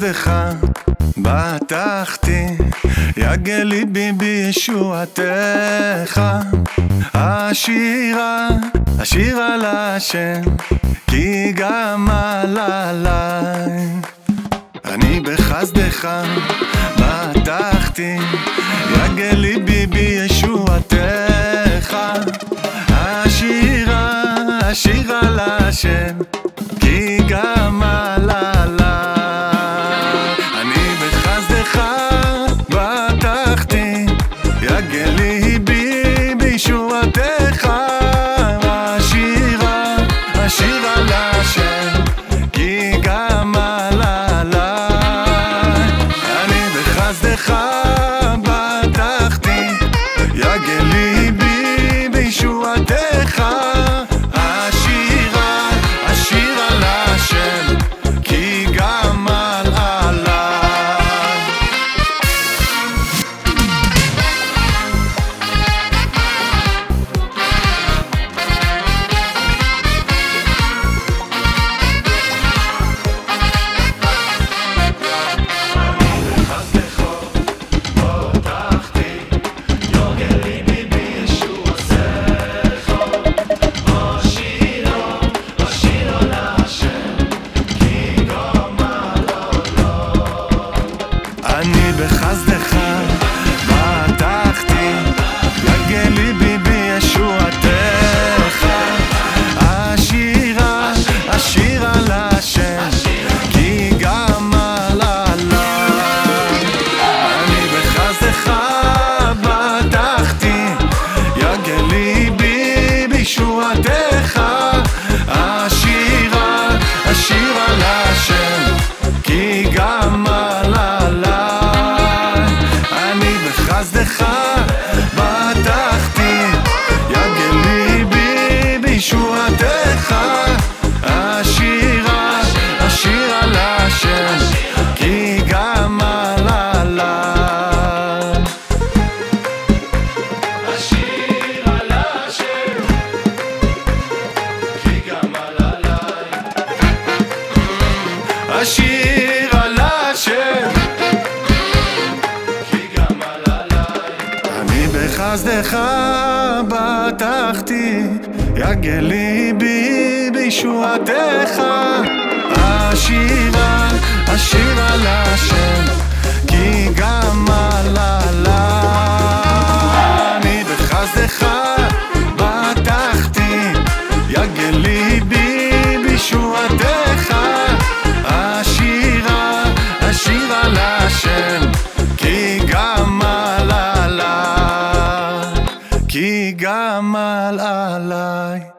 בחסדך בטחתי, יגל ליבי בישועתך. השירה, השירה להשם, כי גמל עליי. אני בחסדך בטחתי, יגל ליבי בישועתך. השירה, השירה להשם, ליבי בישועתך. השירה, השירה להשם, ליבי בישועתך. השיר על השם. כי עליי אני בחסדך בטחתי יגל ליבי בישועתך. השירה, השירה כי גם עליי.